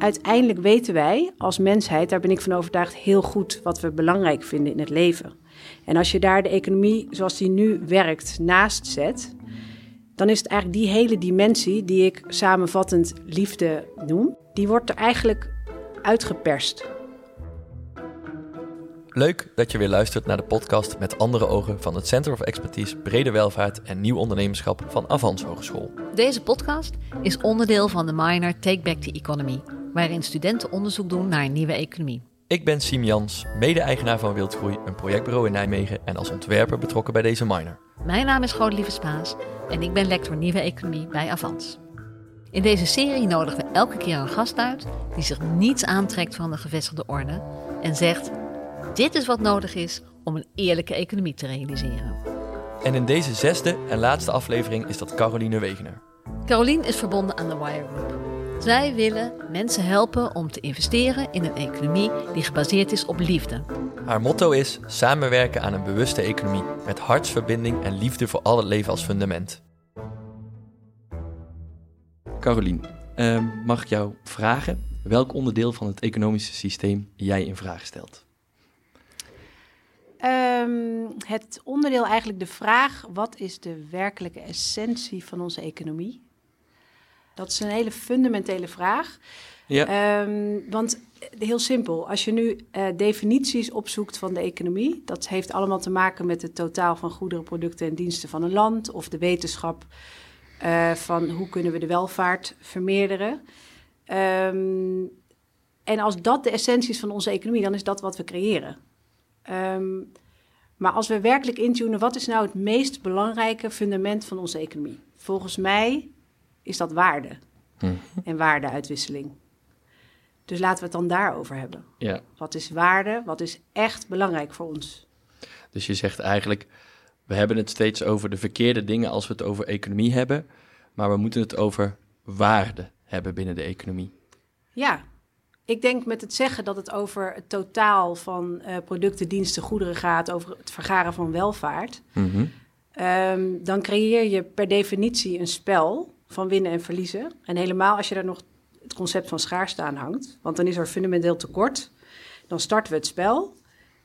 uiteindelijk weten wij als mensheid, daar ben ik van overtuigd, heel goed wat we belangrijk vinden in het leven. En als je daar de economie zoals die nu werkt naast zet, dan is het eigenlijk die hele dimensie die ik samenvattend liefde noem, die wordt er eigenlijk uitgeperst. Leuk dat je weer luistert naar de podcast met andere ogen van het Center of Expertise Brede Welvaart en Nieuw Ondernemerschap van Avans Hogeschool. Deze podcast is onderdeel van de minor Take Back the Economy, waarin studenten onderzoek doen naar een nieuwe economie. Ik ben Siem Jans, mede-eigenaar van Wildgroei, een projectbureau in Nijmegen en als ontwerper betrokken bij deze minor. Mijn naam is Godelieve Spaas en ik ben lector Nieuwe Economie bij Avans. In deze serie nodigen we elke keer een gast uit die zich niets aantrekt van de gevestigde orde en zegt: Dit is wat nodig is om een eerlijke economie te realiseren. En in deze zesde en laatste aflevering is dat Caroline Wegener. Caroline is verbonden aan de Wire Group. Zij willen mensen helpen om te investeren in een economie die gebaseerd is op liefde. Haar motto is samenwerken aan een bewuste economie met hartsverbinding en liefde voor al het leven als fundament. Carolien, ehm, mag ik jou vragen welk onderdeel van het economische systeem jij in vraag stelt? Ehm, het onderdeel eigenlijk de vraag: wat is de werkelijke essentie van onze economie? Dat is een hele fundamentele vraag. Ja. Ehm, want heel simpel, als je nu eh, definities opzoekt van de economie, dat heeft allemaal te maken met het totaal van goederen, producten en diensten van een land of de wetenschap uh, van hoe kunnen we de welvaart vermeerderen. Ehm, en als dat de essentie is van onze economie, dan is dat wat we creëren. Ehm, maar als we werkelijk intunen, wat is nou het meest belangrijke fundament van onze economie? Volgens mij is dat waarde Mhm. en waardeuitwisseling. Dus laten we het dan daarover hebben. Ja, Wat is waarde? Wat is echt belangrijk voor ons? dus je zegt eigenlijk, we hebben het steeds over de verkeerde dingen als we het over economie hebben, maar we moeten het over waarde hebben binnen de economie. Ja, ik denk met het zeggen dat het over het totaal van eh, producten, diensten, goederen gaat, over het vergaren van welvaart, Mhm. ehm, dan creëer je per definitie een spel van winnen en verliezen. En helemaal als je daar nog het concept van schaarste aan hangt, want dan is er fundamenteel tekort. Dan starten we het spel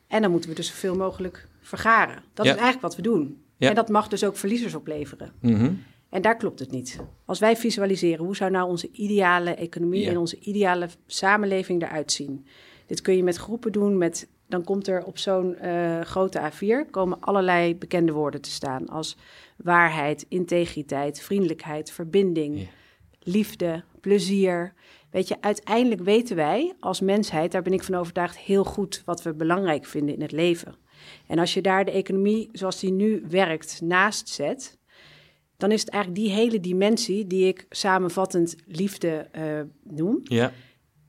en dan moeten we dus zoveel mogelijk vergaren. Dat Ja. is eigenlijk wat we doen. Ja. En dat mag dus ook verliezers opleveren. Mhm. En daar klopt het niet. Als wij visualiseren, hoe zou nou onze ideale economie Ja. en onze ideale samenleving eruit zien? Dit kun je met groepen doen, met, dan komt er op zo'n eh, grote A4 komen allerlei bekende woorden te staan. Als waarheid, integriteit, vriendelijkheid, verbinding, liefde, plezier. Weet je, uiteindelijk weten wij als mensheid, daar ben ik van overtuigd, heel goed wat we belangrijk vinden in het leven. En als je daar de economie zoals die nu werkt naast zet, dan is het eigenlijk die hele dimensie die ik samenvattend liefde eh, noem, Ja,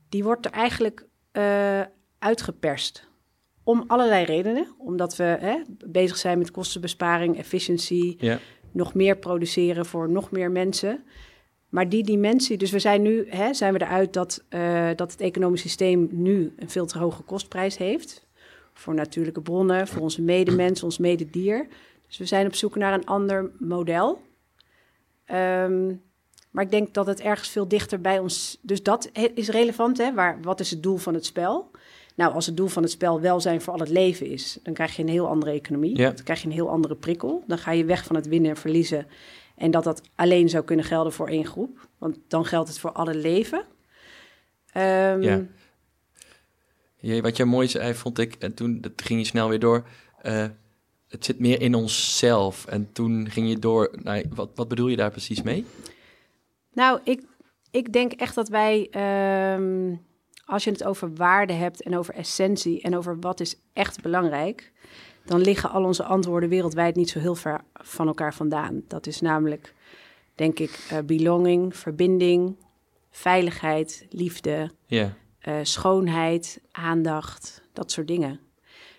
die wordt er eigenlijk eh, uitgeperst. Om allerlei redenen. Omdat we hè, bezig zijn met kostenbesparing, efficiëntie, ja, nog meer produceren voor nog meer mensen. Maar die dimensie, dus we zijn nu, hè, zijn we eruit dat, eh, dat het economisch systeem nu een veel te hoge kostprijs heeft. Voor natuurlijke bronnen, voor onze medemens, ons mededier. Dus we zijn op zoek naar een ander model. Ehm, maar ik denk dat het ergens veel dichter bij ons. Dus dat is relevant. Hè? Waar, wat is het doel van het spel? Nou, als het doel van het spel welzijn voor al het leven is, dan krijg je een heel andere economie. Ja. Dan krijg je een heel andere prikkel. Dan ga je weg van het winnen en verliezen. En dat dat alleen zou kunnen gelden voor één groep. Want dan geldt het voor alle leven. Ehm, Ja. Ja, wat jij mooi zei, vond ik, en toen dat ging je snel weer door. eh, het zit meer in onszelf. En toen ging je door. naar wat, wat bedoel je daar precies mee? Nou, ik, ik denk echt dat wij, ehm, als je het over waarde hebt en over essentie en over wat is echt belangrijk, dan liggen al onze antwoorden wereldwijd niet zo heel ver van elkaar vandaan. Dat is namelijk, denk ik, eh, belonging, verbinding, veiligheid, liefde, eh, schoonheid, aandacht, dat soort dingen.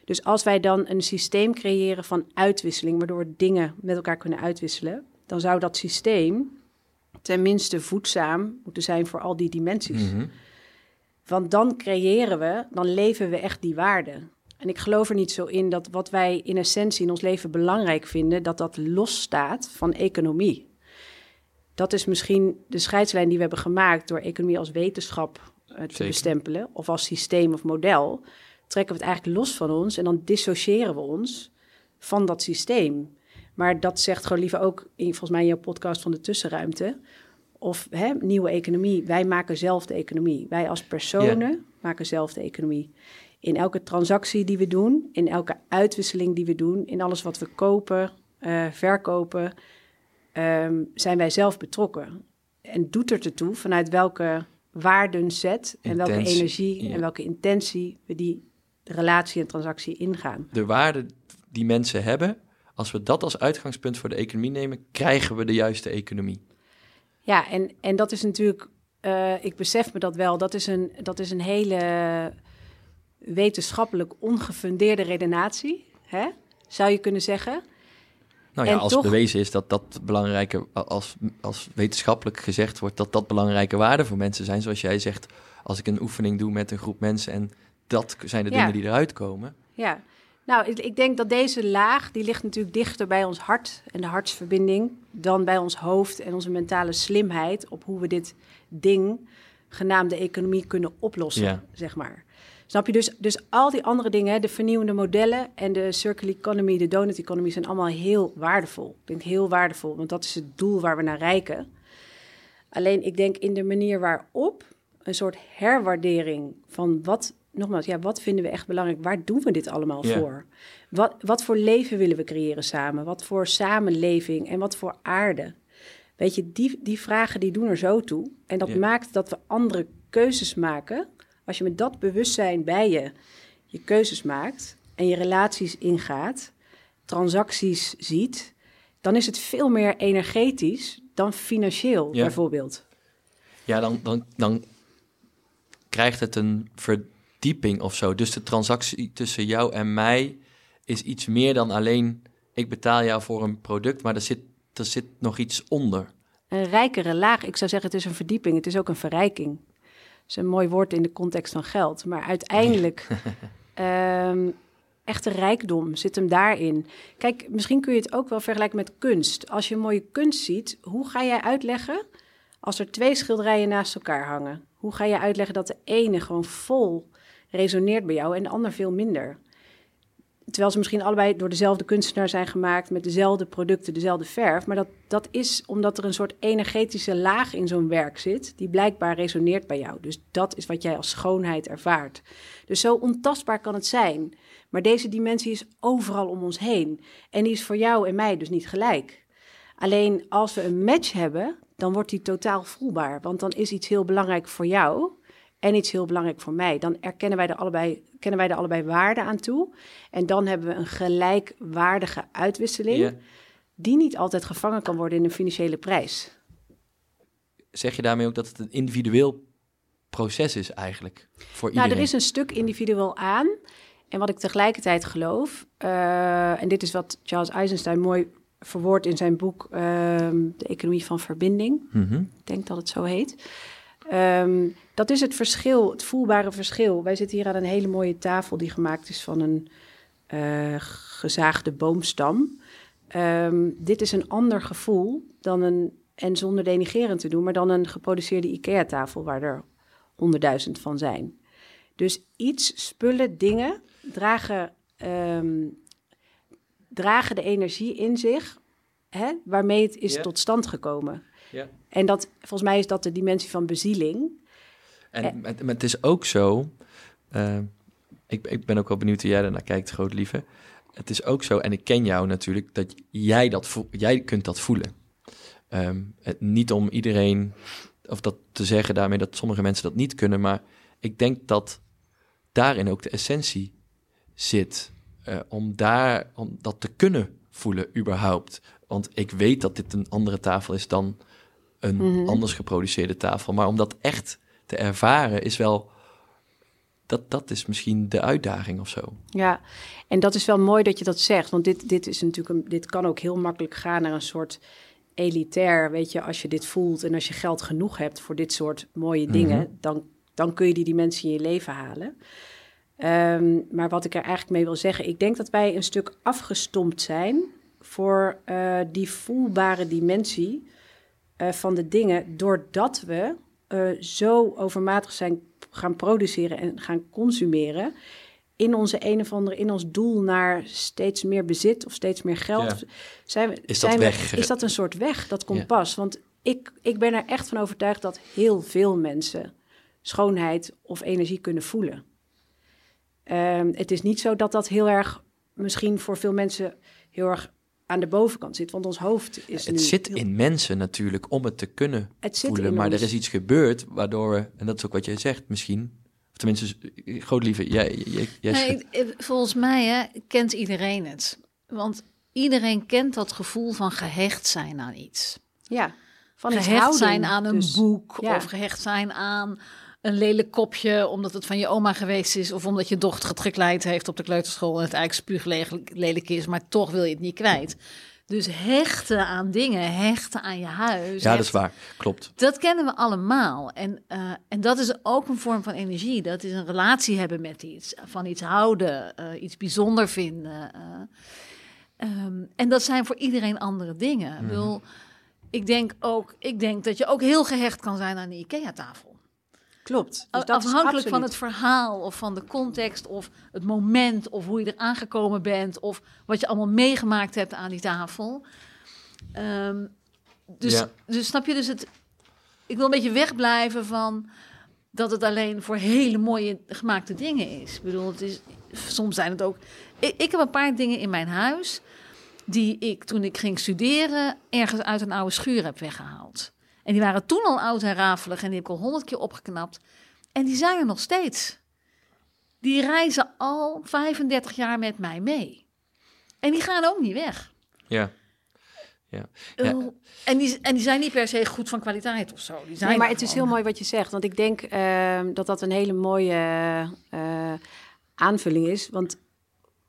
Dus als wij dan een systeem creëren van uitwisseling, waardoor we dingen met elkaar kunnen uitwisselen, dan zou dat systeem tenminste voedzaam moeten zijn voor al die dimensies. Mhm. Want dan creëren we, dan leven we echt die waarde. En ik geloof er niet zo in dat wat wij in essentie in ons leven belangrijk vinden, dat dat losstaat van economie. Dat is misschien de scheidslijn die we hebben gemaakt door economie als wetenschap eh, te Zeker. bestempelen, of als systeem of model, trekken we het eigenlijk los van ons en dan dissociëren we ons van dat systeem. Maar dat zegt gewoon liever ook, in, volgens mij in jouw podcast van de tussenruimte, of hè, nieuwe economie. Wij maken zelf de economie. Wij als personen maken zelf de economie. In elke transactie die we doen, in elke uitwisseling die we doen, in alles wat we kopen, eh, verkopen, ehm, zijn wij zelf betrokken. En doet er toe vanuit welke waardenset en welke energie ja. en welke intentie we die relatie en transactie ingaan. De waarde die mensen hebben, als we dat als uitgangspunt voor de economie nemen, krijgen we de juiste economie. Ja, en, en dat is natuurlijk, eh, ik besef me dat wel, dat is een, dat is een hele wetenschappelijk ongefundeerde redenatie, hè? zou je kunnen zeggen. Nou ja, En als toch- bewezen is dat dat belangrijke, als, als wetenschappelijk gezegd wordt, dat dat belangrijke waarden voor mensen zijn. Zoals jij zegt, als ik een oefening doe met een groep mensen en dat zijn de Ja. dingen die eruit komen. Ja, nou, ik, ik denk dat deze laag, die ligt natuurlijk dichter bij ons hart en de hartsverbinding dan bij ons hoofd en onze mentale slimheid op hoe we dit ding, genaamd de economie, kunnen oplossen, Ja. zeg maar. Snap je? Dus, dus al die andere dingen, de vernieuwende modellen en de circular economy, de donut economy, zijn allemaal heel waardevol. Ik denk heel waardevol, want dat is het doel waar we naar reiken. Alleen ik denk in de manier waarop een soort herwaardering van wat, nogmaals, ja, wat vinden we echt belangrijk? Waar doen we dit allemaal voor? Wat, wat voor leven willen we creëren samen? Wat voor samenleving en wat voor aarde? Weet je, die, die vragen die doen er zo toe. En dat maakt dat we andere keuzes maken. Als je met dat bewustzijn bij je je keuzes maakt en je relaties ingaat, transacties ziet, dan is het veel meer energetisch dan financieel, bijvoorbeeld. Ja, dan, dan, dan krijgt het een verdieping of zo. Dus de transactie tussen jou en mij is iets meer dan alleen ik betaal jou voor een product, maar er zit, er zit nog iets onder. Een rijkere laag, ik zou zeggen, het is een verdieping, het is ook een verrijking. Dat is een mooi woord in de context van geld. Maar uiteindelijk, ehm echte rijkdom zit hem daarin. Kijk, misschien kun je het ook wel vergelijken met kunst. Als je een mooie kunst ziet, hoe ga jij uitleggen als er twee schilderijen naast elkaar hangen? Hoe ga je uitleggen dat de ene gewoon vol resoneert bij jou en de ander veel minder? Terwijl ze misschien allebei door dezelfde kunstenaar zijn gemaakt, met dezelfde producten, dezelfde verf. Maar dat, dat is omdat er een soort energetische laag in zo'n werk zit, die blijkbaar resoneert bij jou. Dus dat is wat jij als schoonheid ervaart. Dus zo ontastbaar kan het zijn. Maar deze dimensie is overal om ons heen. En die is voor jou en mij dus niet gelijk. Alleen als we een match hebben, dan wordt die totaal voelbaar. Want dan is iets heel belangrijk voor jou en iets heel belangrijk voor mij. Dan erkennen wij er allebei, kennen wij er allebei waarde aan toe. En dan hebben we een gelijkwaardige uitwisseling, die niet altijd gevangen kan worden in een financiële prijs. Zeg je daarmee ook dat het een individueel proces is eigenlijk voor Nou, iedereen? er is een stuk individueel aan. En wat ik tegelijkertijd geloof, eh, en dit is wat Charles Eisenstein mooi verwoordt in zijn boek ehm, De Economie van Verbinding. Mhm. Ik denk dat het zo heet. Ehm, dat is het verschil, het voelbare verschil. Wij zitten hier aan een hele mooie tafel die gemaakt is van een eh, gezaagde boomstam. Ehm, dit is een ander gevoel dan een, en zonder denigerend te doen, maar dan een geproduceerde IKEA-tafel waar er honderdduizend van zijn. Dus iets, spullen, dingen dragen, ehm, dragen de energie in zich hè, waarmee het is tot stand gekomen. Ja. En dat, volgens mij is dat de dimensie van bezieling. En Eh. het, maar het is ook zo, eh, ik, ik ben ook wel benieuwd hoe jij daarnaar kijkt, groot lieve. Het is ook zo, en ik ken jou natuurlijk, dat jij, dat voel, jij kunt dat voelen. Ehm, het, niet om iedereen, of dat te zeggen daarmee dat sommige mensen dat niet kunnen, maar ik denk dat daarin ook de essentie zit. eh, om, daar, om dat te kunnen voelen überhaupt. Want ik weet dat dit een andere tafel is dan een Mhm. anders geproduceerde tafel. Maar om dat echt te ervaren is wel... Dat, dat is misschien de uitdaging of zo. Ja, en dat is wel mooi dat je dat zegt. Want dit, dit, is natuurlijk een, dit kan ook heel makkelijk gaan naar een soort elitair. Weet je, als je dit voelt en als je geld genoeg hebt voor dit soort mooie dingen, Mhm. dan, dan kun je die dimensie in je leven halen. Ehm, maar wat ik er eigenlijk mee wil zeggen, ik denk dat wij een stuk afgestompt zijn voor eh, die voelbare dimensie eh, van de dingen, doordat we eh, zo overmatig zijn gaan produceren en gaan consumeren. In onze een of andere, in ons doel naar steeds meer bezit of steeds meer geld. Ja. Zijn we, Is dat zijn we- weg? is dat een soort weg, dat Ja. kompas? Want ik, ik ben er echt van overtuigd dat heel veel mensen schoonheid of energie kunnen voelen. Ehm, het is niet zo dat dat heel erg, misschien voor veel mensen, heel erg aan de bovenkant zit. Want ons hoofd is Het nu zit heel- in mensen natuurlijk om het te kunnen Het voelen. Maar ons. er is iets gebeurd waardoor we, en dat is ook wat jij zegt misschien, of tenminste, groot lieve, jij, jij, jij Nee, ik- volgens mij hè, kent iedereen het. Want iedereen kent dat gevoel van gehecht zijn aan iets. Ja, van gehecht zijn aan een Dus- boek ja. of gehecht zijn aan een lelijk kopje omdat het van je oma geweest is of omdat je dochter het gekleid heeft op de kleuterschool en het eigenlijk spuuglelijk is, maar toch wil je het niet kwijt. Dus hechten aan dingen, hechten aan je huis. ja, dat is waar, klopt. Dat kennen we allemaal. En, eh, en dat is ook een vorm van energie. Dat is een relatie hebben met iets. Van iets houden, eh, iets bijzonder vinden. eh. Ehm, en dat zijn voor iedereen andere dingen. Ik, bedoel, ik, denk ook, ik denk dat je ook heel gehecht kan zijn aan de IKEA-tafel. Klopt. Dus dat is Afhankelijk van het verhaal of van de context of het moment of hoe je er aangekomen bent of wat je allemaal meegemaakt hebt aan die tafel. Ehm, dus, Ja. dus snap je dus het. Ik wil een beetje wegblijven van dat het alleen voor hele mooie gemaakte dingen is. Ik bedoel, het is, soms zijn het ook. Ik, ik heb een paar dingen in mijn huis die ik toen ik ging studeren ergens uit een oude schuur heb weggehaald. En die waren toen al oud en rafelig en die heb ik al honderd keer opgeknapt. En die zijn er nog steeds. Die reizen al 35 jaar met mij mee. En die gaan ook niet weg. Ja. Ja. Uh, En, die, en die zijn niet per se goed van kwaliteit of zo. Die zijn Nee, maar het is heel mooi wat je zegt. Want ik denk ehm, dat dat een hele mooie eh, aanvulling is. Want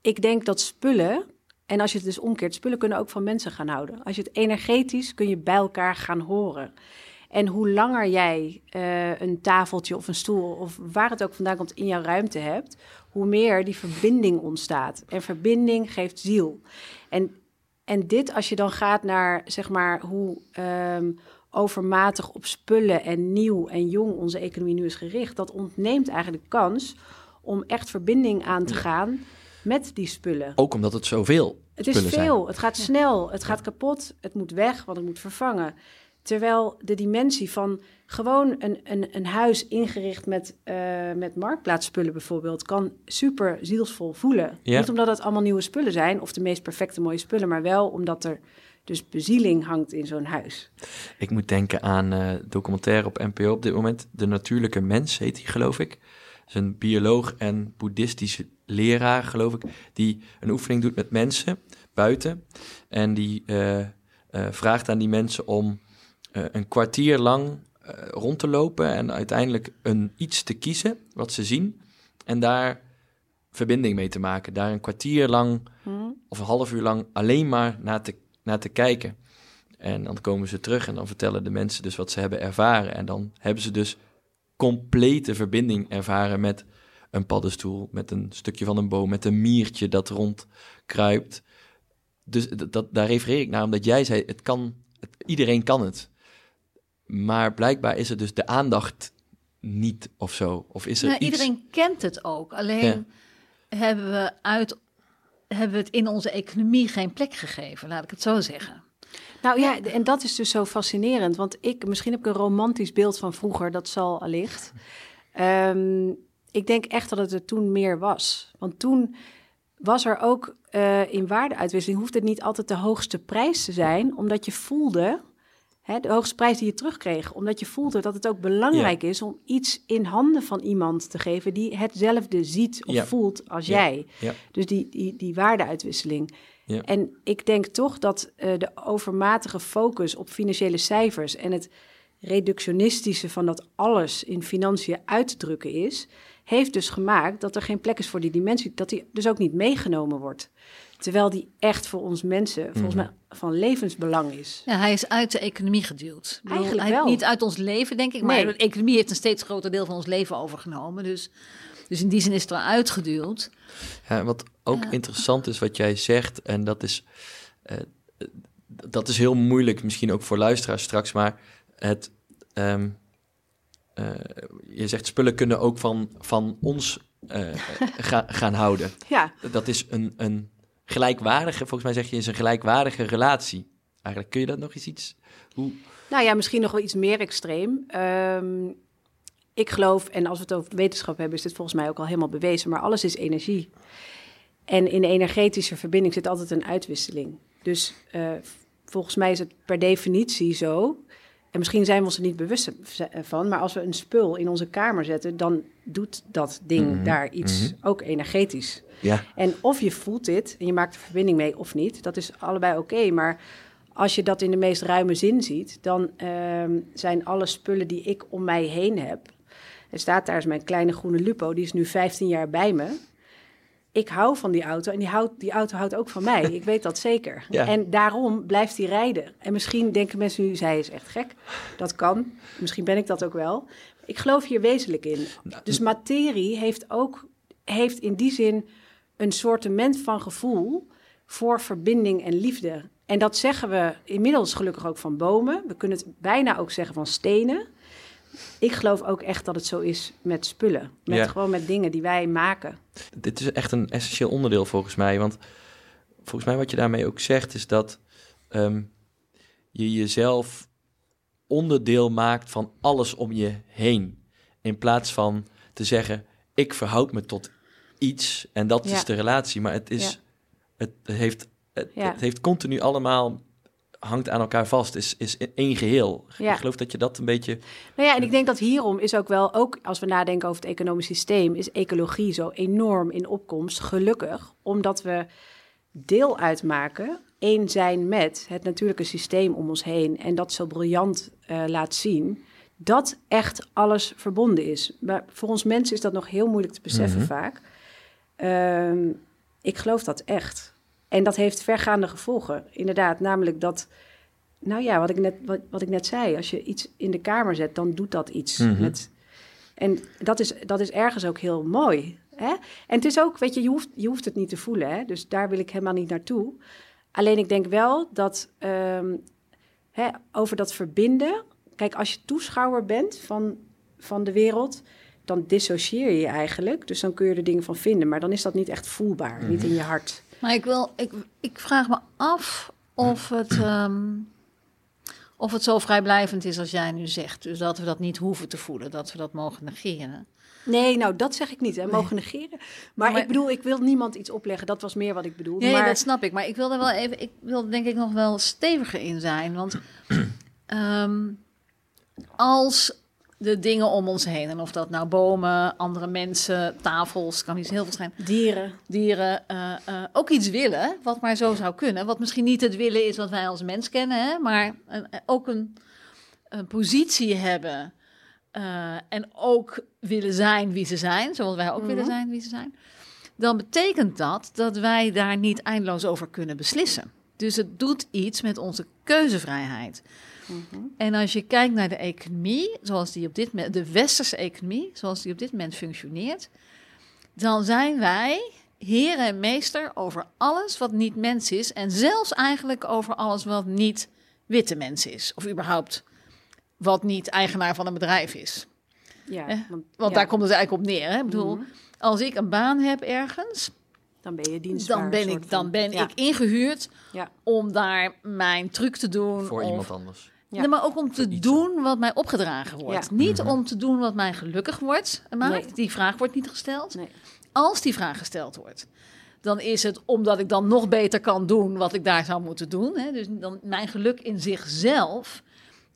ik denk dat spullen, en als je het dus omkeert, spullen kunnen ook van mensen gaan houden. Als je het energetisch kun je bij elkaar gaan horen. En hoe langer jij eh, een tafeltje of een stoel of waar het ook vandaan komt in jouw ruimte hebt, hoe meer die verbinding ontstaat. En verbinding geeft ziel. En, en dit, als je dan gaat naar zeg maar hoe ehm, overmatig op spullen en nieuw en jong onze economie nu is gericht, dat ontneemt eigenlijk de kans om echt verbinding aan te gaan met die spullen. Ook omdat het zoveel Het is zijn. veel, het gaat snel, het gaat kapot, het moet weg, want het moet vervangen. Terwijl de dimensie van gewoon een, een, een huis ingericht met, eh, met marktplaatsspullen bijvoorbeeld, kan super zielsvol voelen. Ja. Niet omdat het allemaal nieuwe spullen zijn of de meest perfecte mooie spullen, maar wel omdat er dus bezieling hangt in zo'n huis. Ik moet denken aan eh documentaire op NPO op dit moment. De Natuurlijke Mens heet die, geloof ik. Is een bioloog en boeddhistische leraar, geloof ik, die een oefening doet met mensen buiten. En die eh, eh, vraagt aan die mensen om eh, een kwartier lang rond te lopen en uiteindelijk een iets te kiezen wat ze zien. En daar verbinding mee te maken. Daar een kwartier lang Hm? of een half uur lang alleen maar naar te, naar te kijken. En dan komen ze terug en dan vertellen de mensen dus wat ze hebben ervaren. En dan hebben ze dus complete verbinding ervaren met een paddenstoel, met een stukje van een boom, met een miertje dat rondkruipt. Dus dat, dat, daar refereer ik naar, omdat jij zei, het kan, het, iedereen kan het. Maar blijkbaar is er dus de aandacht niet of zo. Of is er Nou, iets... Iedereen kent het ook. Alleen hebben, we uit, hebben we het in onze economie geen plek gegeven, laat ik het zo zeggen. Nou ja, en dat is dus zo fascinerend. Want ik, misschien heb ik een romantisch beeld van vroeger, dat zal allicht. Ehm, ik denk echt dat het er toen meer was. Want toen was er ook eh, in waardeuitwisseling, hoeft het niet altijd de hoogste prijs te zijn, omdat je voelde, hè, de hoogste prijs die je terugkreeg, omdat je voelde dat het ook belangrijk is om iets in handen van iemand te geven die hetzelfde ziet of Ja. voelt als Ja. jij. Ja. Dus die, die, die waardeuitwisseling. Ja. En ik denk toch dat eh, de overmatige focus op financiële cijfers en het reductionistische van dat alles in financiën uit te drukken is, heeft dus gemaakt dat er geen plek is voor die dimensie, dat die dus ook niet meegenomen wordt. Terwijl die echt voor ons mensen, volgens Mhm. mij, van levensbelang is. Ja, hij is uit de economie geduwd. Eigenlijk hij- wel. Niet uit ons leven, denk ik, maar Nee. de economie heeft een steeds groter deel van ons leven overgenomen. Dus, dus in die zin is het wel uitgeduwd. Ja, wat ook Ja. interessant is wat jij zegt, en dat is, eh, dat is heel moeilijk, misschien ook voor luisteraars straks, maar het, ehm, eh, je zegt spullen kunnen ook van, van ons eh, ga, gaan houden. Ja, Dat is een, een gelijkwaardige, volgens mij zeg je, is een gelijkwaardige relatie. Eigenlijk kun je dat nog eens iets... Hoe, nou ja, misschien nog wel iets meer extreem. Ehm, ik geloof, en als we het over wetenschap hebben, is dit volgens mij ook al helemaal bewezen, maar alles is energie. En in de energetische verbinding zit altijd een uitwisseling. Dus eh, volgens mij is het per definitie zo. En misschien zijn we ons er niet bewust van, maar als we een spul in onze kamer zetten, dan doet dat ding Mhm, daar iets, mhm. ook energetisch. ja, En of je voelt dit en je maakt er verbinding mee of niet, dat is allebei oké. maar als je dat in de meest ruime zin ziet, dan ehm, zijn alle spullen die ik om mij heen heb. Er staat daar is mijn kleine groene Lupo, die is nu 15 jaar bij me. Ik hou van die auto en die, houdt, die auto houdt ook van mij. Ik weet dat zeker. Ja. En daarom blijft hij rijden. En misschien denken mensen nu, zij is echt gek. Dat kan. Misschien ben ik dat ook wel. Ik geloof hier wezenlijk in. Dus materie heeft ook heeft in die zin een soortement van gevoel voor verbinding en liefde. En dat zeggen we inmiddels gelukkig ook van bomen. We kunnen het bijna ook zeggen van stenen. Ik geloof ook echt dat het zo is met spullen. Met Ja. gewoon met dingen die wij maken. dit is echt een essentieel onderdeel volgens mij. Want volgens mij wat je daarmee ook zegt, is dat ehm, je jezelf onderdeel maakt van alles om je heen. In plaats van te zeggen, ik verhoud me tot iets en dat Ja. is de relatie. Maar het is, het heeft, het heeft continu allemaal hangt aan elkaar vast, is, is één geheel. Ja. Ik geloof dat je dat een beetje... Nou ja, en ik denk dat hierom is ook wel, ook als we nadenken over het economisch systeem, is ecologie zo enorm in opkomst. Gelukkig, omdat we deel uitmaken, één zijn met het natuurlijke systeem om ons heen en dat zo briljant eh, laat zien, dat echt alles verbonden is. Maar voor ons mensen is dat nog heel moeilijk te beseffen Mhm. vaak. Ehm, ik geloof dat echt. En dat heeft vergaande gevolgen, inderdaad. Namelijk dat, nou ja, wat ik net, wat, wat ik net zei, als je iets in de kamer zet, dan doet dat iets. Mhm. met, en dat is, dat is ergens ook heel mooi. Hè? En het is ook, weet je, je hoeft, je hoeft het niet te voelen. Hè? Dus daar wil ik helemaal niet naartoe. Alleen ik denk wel dat ehm, hè, over dat verbinden. Kijk, als je toeschouwer bent van, van de wereld, dan dissocieer je je eigenlijk. Dus dan kun je er dingen van vinden. Maar dan is dat niet echt voelbaar, niet in je hart. Maar ik, wil, ik, ik vraag me af of het, ehm, of het zo vrijblijvend is als jij nu zegt. Dus dat we dat niet hoeven te voelen, dat we dat mogen negeren. Nee, nou, dat zeg ik niet. Hè. Mogen negeren. Maar, Maar- ik bedoel, ik wil niemand iets opleggen. Dat was meer wat ik bedoelde. Nee, maar dat snap ik. Maar ik wil er wel even, ik wil denk ik nog wel steviger in zijn. Want ehm, als de dingen om ons heen, en of dat nou bomen, andere mensen, tafels, kan iets heel veel zijn, dieren. dieren eh, eh, ook iets willen, wat maar zo zou kunnen. Wat misschien niet het willen is wat wij als mens kennen, hè, maar een- ook een, een positie hebben. eh, en ook willen zijn wie ze zijn, zoals wij ook willen zijn wie ze zijn. Dan betekent dat dat wij daar niet eindeloos over kunnen beslissen. Dus het doet iets met onze keuzevrijheid. En als je kijkt naar de economie, zoals die op dit moment, de westerse economie, zoals die op dit moment functioneert, dan zijn wij heer en meester over alles wat niet mens is. En zelfs eigenlijk over alles wat niet witte mens is. Of überhaupt wat niet eigenaar van een bedrijf is. Ja, want, Want ja, daar komt het eigenlijk op neer. Hè? Ik bedoel, Mhm. als ik een baan heb ergens, dan ben je dienstbaar. dan ben, ik, dan van. ben Ja. ik ingehuurd Ja. om daar mijn truc te doen. Voor of- iemand anders. Ja. Nee, maar ook om te doen wat mij opgedragen wordt. Ja. Niet Mhm. om te doen wat mij gelukkig wordt, maakt. Nee. Die vraag wordt niet gesteld. Nee. Als die vraag gesteld wordt, dan is het omdat ik dan nog beter kan doen wat ik daar zou moeten doen. Hè? Dus dan, mijn geluk in zichzelf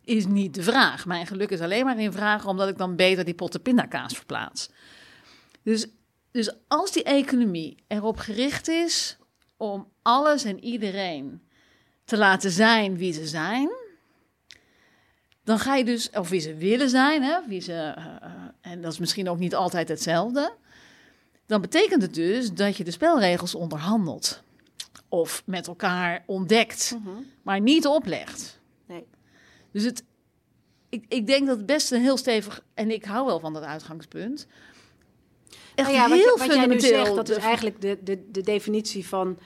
is niet de vraag. Mijn geluk is alleen maar in vraag omdat ik dan beter die potten pindakaas verplaats. Dus, dus als die economie erop gericht is om alles en iedereen te laten zijn wie ze zijn, dan ga je dus, of wie ze willen zijn, hè, wie ze, eh, eh, en dat is misschien ook niet altijd hetzelfde, dan betekent het dus dat je de spelregels onderhandelt of met elkaar ontdekt, Mhm. maar niet oplegt. Nee. Dus het, ik, ik denk dat het best een heel stevig, en ik hou wel van dat uitgangspunt. Echt Nou ja, wat, heel je, wat jij nu zegt, dat is de- eigenlijk de, de, de definitie van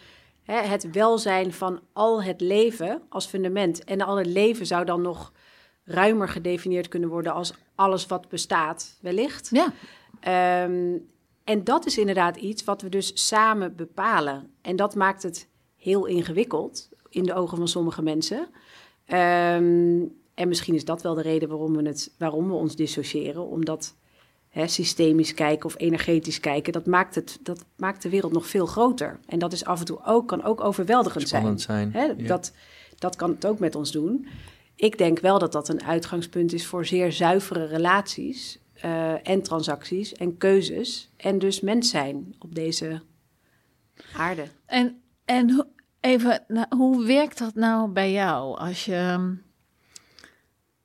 hè, het welzijn van al het leven als fundament. En al het leven zou dan nog ruimer gedefinieerd kunnen worden als alles wat bestaat, wellicht. Ja. Ehm, en dat is inderdaad iets wat we dus samen bepalen. En dat maakt het heel ingewikkeld in de ogen van sommige mensen. Ehm, en misschien is dat wel de reden waarom we, het, waarom we ons dissociëren. Omdat hè, systemisch kijken of energetisch kijken, dat maakt, het, dat maakt de wereld nog veel groter. En dat is af en toe ook, kan ook overweldigend Spannend zijn. zijn. Hè, ja. dat, dat kan het ook met ons doen. Ik denk wel dat dat een uitgangspunt is voor zeer zuivere relaties eh, en transacties en keuzes. En dus mens zijn op deze aarde. En, en even, nou, hoe werkt dat nou bij jou als je,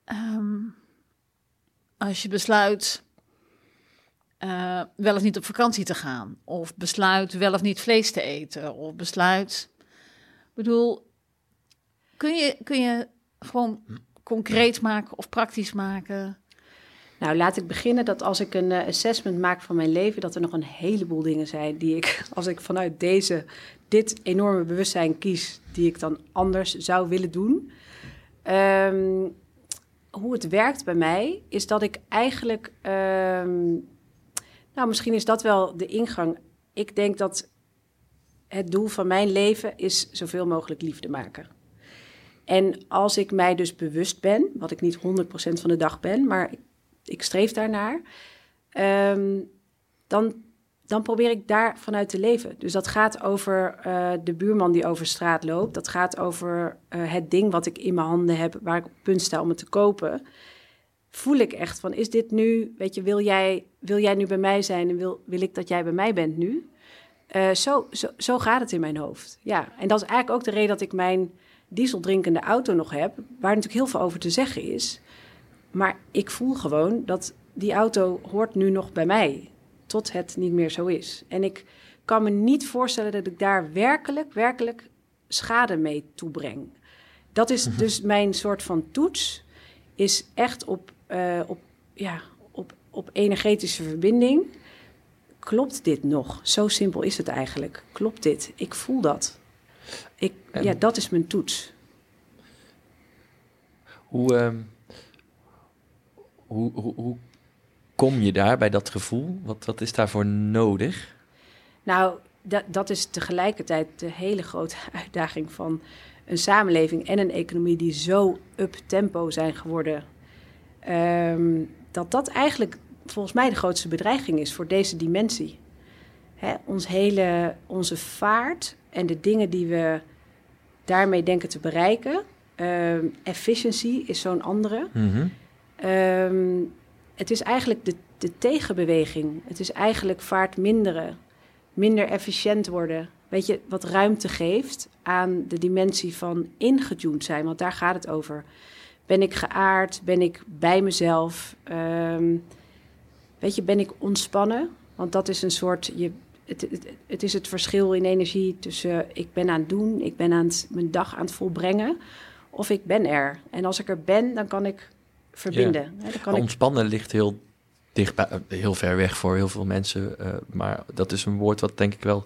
ehm, als je besluit eh, wel of niet op vakantie te gaan, of besluit wel of niet vlees te eten, of besluit, ik bedoel, kun je, kun je gewoon concreet maken of praktisch maken? Nou, laat ik beginnen dat als ik een eh, assessment maak van mijn leven, dat er nog een heleboel dingen zijn die ik, als ik vanuit deze, dit enorme bewustzijn kies, die ik dan anders zou willen doen. Ehm, hoe het werkt bij mij, is dat ik eigenlijk, ehm, nou misschien is dat wel de ingang. Ik denk dat het doel van mijn leven is zoveel mogelijk liefde maken. En als ik mij dus bewust ben, wat ik niet 100% van de dag ben, maar ik, streef daarnaar, ehm, dan, dan probeer ik daar vanuit te leven. Dus dat gaat over eh, de buurman die over straat loopt. Dat gaat over eh, het ding wat ik in mijn handen heb, waar ik op punt sta om het te kopen. Voel ik echt van, is dit nu, weet je, wil jij, wil jij nu bij mij zijn en wil, wil ik dat jij bij mij bent nu? Eh, zo, zo, zo gaat het in mijn hoofd. Ja, en dat is eigenlijk ook de reden dat ik mijn dieseldrinkende auto nog heb, waar natuurlijk heel veel over te zeggen is. Maar ik voel gewoon dat die auto hoort nu nog bij mij, tot het niet meer zo is. En ik kan me niet voorstellen dat ik daar werkelijk, werkelijk schade mee toebreng. Dat is dus mijn soort van toets, is echt op, eh, op, ja, op, op energetische verbinding. Klopt dit nog? Zo simpel is het eigenlijk. Klopt dit? Ik voel dat. Ik, En- ja, dat is mijn toets. Hoe, ehm, hoe, hoe, hoe kom je daar bij dat gevoel? Wat, wat is daarvoor nodig? Nou, dat, dat is tegelijkertijd de hele grote uitdaging van een samenleving en een economie die zo up-tempo zijn geworden. Ehm, dat dat eigenlijk volgens mij de grootste bedreiging is voor deze dimensie. Hè, ons hele, onze vaart en de dingen die we daarmee denken te bereiken. Ehm efficiency is zo'n andere. Mhm. Ehm, het is eigenlijk de, de tegenbeweging. Het is eigenlijk vaart minderen, minder efficiënt worden. Weet je, wat ruimte geeft aan de dimensie van ingetuned zijn, want daar gaat het over. Ben ik geaard? Ben ik bij mezelf? Ehm, weet je, ben ik ontspannen? Want dat is een soort. Je, het, het, het is het verschil in energie tussen ik ben aan het doen, ik ben aan het, mijn dag aan het volbrengen, of ik ben er. En als ik er ben, dan kan ik verbinden. Hè, dan kan ik, Ontspannen ligt heel, dicht bij, eh, heel ver weg voor heel veel mensen. eh, maar dat is een woord wat denk ik wel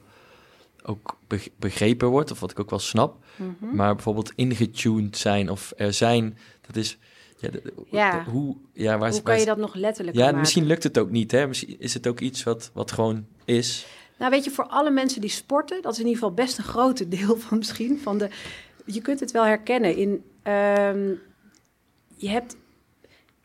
ook beg- begrepen wordt, of wat ik ook wel snap. Mhm. Maar bijvoorbeeld ingetuned zijn of er zijn, dat is... Ja, de- Ja. de- hoe, ja, waar, Hoe waar- kan je dat nog letterlijk Ja, maken? misschien lukt het ook niet. Hè? Misschien is het ook iets wat, wat gewoon is. Nou, weet je, voor alle mensen die sporten, dat is in ieder geval best een grote deel van misschien van de. Je kunt het wel herkennen in. ehm, je hebt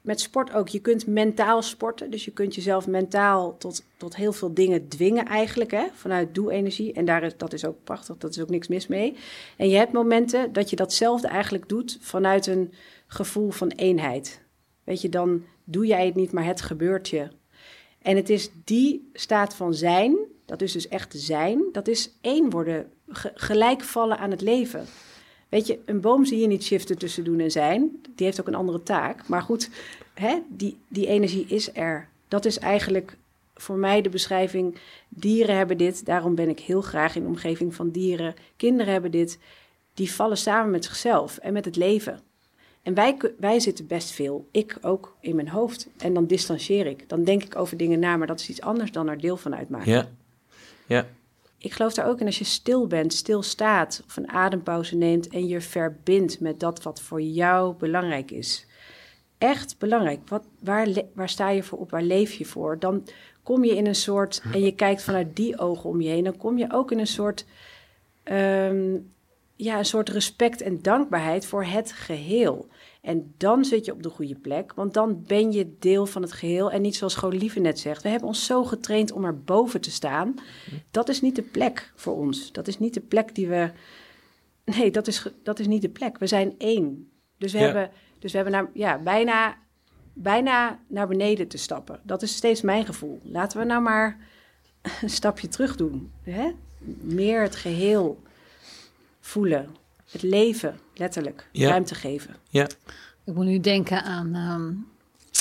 met sport ook, je kunt mentaal sporten. Dus je kunt jezelf mentaal tot, tot heel veel dingen dwingen eigenlijk, hè, vanuit doe-energie. En daar is, dat is ook prachtig, dat is ook niks mis mee. En je hebt momenten dat je datzelfde eigenlijk doet vanuit een gevoel van eenheid. Weet je, dan doe jij het niet, maar het gebeurt je. En het is die staat van zijn, dat is dus echt zijn, dat is één worden, ge- gelijk vallen aan het leven. Weet je, een boom zie je niet shiften tussen doen en zijn. Die heeft ook een andere taak. Maar goed, hè, die, die energie is er. Dat is eigenlijk voor mij de beschrijving. Dieren hebben dit, daarom ben ik heel graag in de omgeving van dieren. Kinderen hebben dit. Die vallen samen met zichzelf en met het leven. En wij, wij zitten best veel, ik ook, in mijn hoofd. En dan distancieer ik. Dan denk ik over dingen na, maar dat is iets anders dan er deel van uitmaken. Ja. Ja. Ik geloof daar ook in als je stil bent, stilstaat of een adempauze neemt en je verbindt met dat wat voor jou belangrijk is. echt belangrijk. Wat, waar, waar sta je voor op? Waar leef je voor? Dan kom je in een soort, en je kijkt vanuit die ogen om je heen, dan kom je ook in een soort, ehm, ja, een soort respect en dankbaarheid voor het geheel. En dan zit je op de goede plek, want dan ben je deel van het geheel. En niet zoals Lieve net zegt, we hebben ons zo getraind om er boven te staan. Dat is niet de plek voor ons. Dat is niet de plek die we. Nee, dat is, dat is niet de plek. We zijn één. Dus we Ja. hebben, dus we hebben naar, ja, bijna, bijna naar beneden te stappen. Dat is steeds mijn gevoel. Laten we nou maar een stapje terug doen. Hè? Meer het geheel voelen. Het leven, letterlijk. Ja. Ruimte geven. Ja, Ik moet nu denken aan, ehm,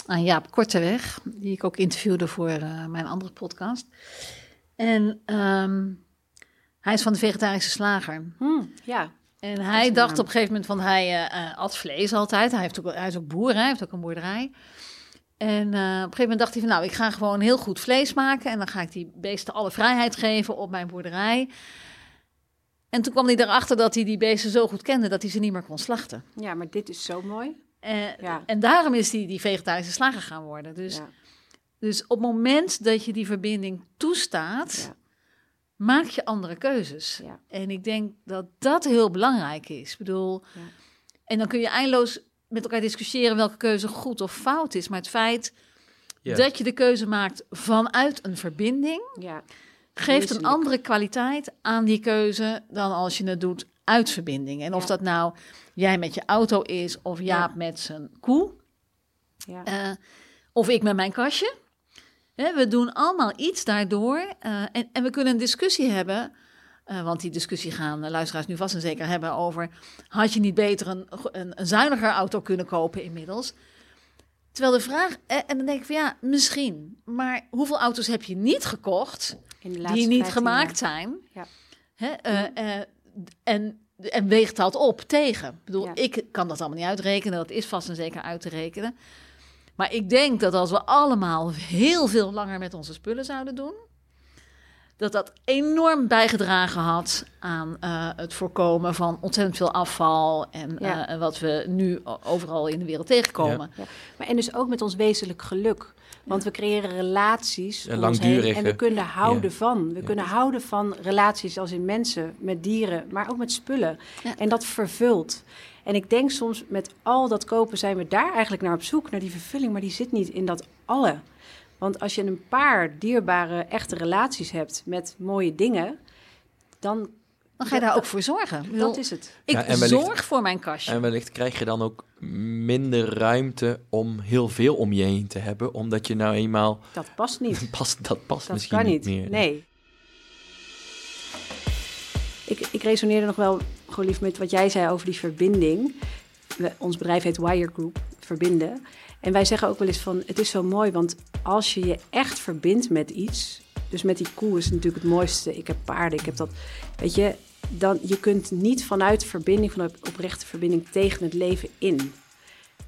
aan Jaap Korteweg, die ik ook interviewde voor eh, mijn andere podcast. En ehm, hij is van de vegetarische slager. Hm, ja, En hij dacht naam. op een gegeven moment van hij eh, at vlees altijd. Hij, heeft ook, hij is ook boer, hij heeft ook een boerderij. En eh, op een gegeven moment dacht hij van nou, ik ga gewoon heel goed vlees maken. En dan ga ik die beesten alle vrijheid geven op mijn boerderij. En toen kwam hij erachter dat hij die beesten zo goed kende dat hij ze niet meer kon slachten. ja, maar dit is zo mooi. Eh, Ja. En daarom is hij die vegetarische slager gaan worden. Dus, Ja. dus op het moment dat je die verbinding toestaat, Ja. maak je andere keuzes. Ja. En ik denk dat dat heel belangrijk is. Ik bedoel, Ja. en dan kun je eindeloos met elkaar discussiëren welke keuze goed of fout is. Maar het feit ja. dat je de keuze maakt vanuit een verbinding, Ja, geeft een andere kwaliteit aan die keuze dan als je het doet uit verbinding. En of Ja. dat nou jij met je auto is of Jaap Ja. met zijn koe. ja. Eh, of ik met mijn kastje. Hè, we doen allemaal iets daardoor. eh, en, en we kunnen een discussie hebben. eh, want die discussie gaan de luisteraars nu vast en zeker hebben over... had je niet beter een, een, een zuiniger auto kunnen kopen inmiddels? Terwijl de vraag... eh, en dan denk ik van ja, misschien. Maar hoeveel auto's heb je niet gekocht... In de die niet 15 gemaakt jaar. zijn? Ja. Hè, eh, eh, en, en weegt dat op tegen? Ik bedoel, Ja. ik kan dat allemaal niet uitrekenen. Dat is vast en zeker uit te rekenen. Maar ik denk dat als we allemaal heel veel langer met onze spullen zouden doen, dat dat enorm bijgedragen had aan eh, het voorkomen van ontzettend veel afval en Ja. eh, wat we nu overal in de wereld tegenkomen. Maar en dus ook met ons wezenlijk geluk. Want we creëren relaties En langdurige. en we kunnen houden Ja. van. We Ja. kunnen houden van relaties als in mensen, met dieren, maar ook met spullen. Ja. En dat vervult. En ik denk soms met al dat kopen zijn we daar eigenlijk naar op zoek, naar die vervulling, maar die zit niet in dat alle. Want als je een paar dierbare, echte relaties hebt met mooie dingen, dan Dan ga je daar ook voor zorgen. Dat is het. ik Ja, en wellicht- zorg voor mijn kastje. En wellicht krijg je dan ook minder ruimte om heel veel om je heen te hebben, omdat je nou eenmaal Dat past niet. past, dat past Dat misschien kan niet niet. meer. Nee. Ik, ik resoneerde nog wel gewoon lief met wat jij zei over die verbinding. We- ons bedrijf heet Wire Group, verbinden. En wij zeggen ook wel eens van, het is zo mooi, want als je je echt verbindt met iets... Dus met die koe is natuurlijk het mooiste. Ik heb paarden, ik heb dat... Weet je, dan, je kunt niet vanuit verbinding, vanuit oprechte verbinding tegen het leven in.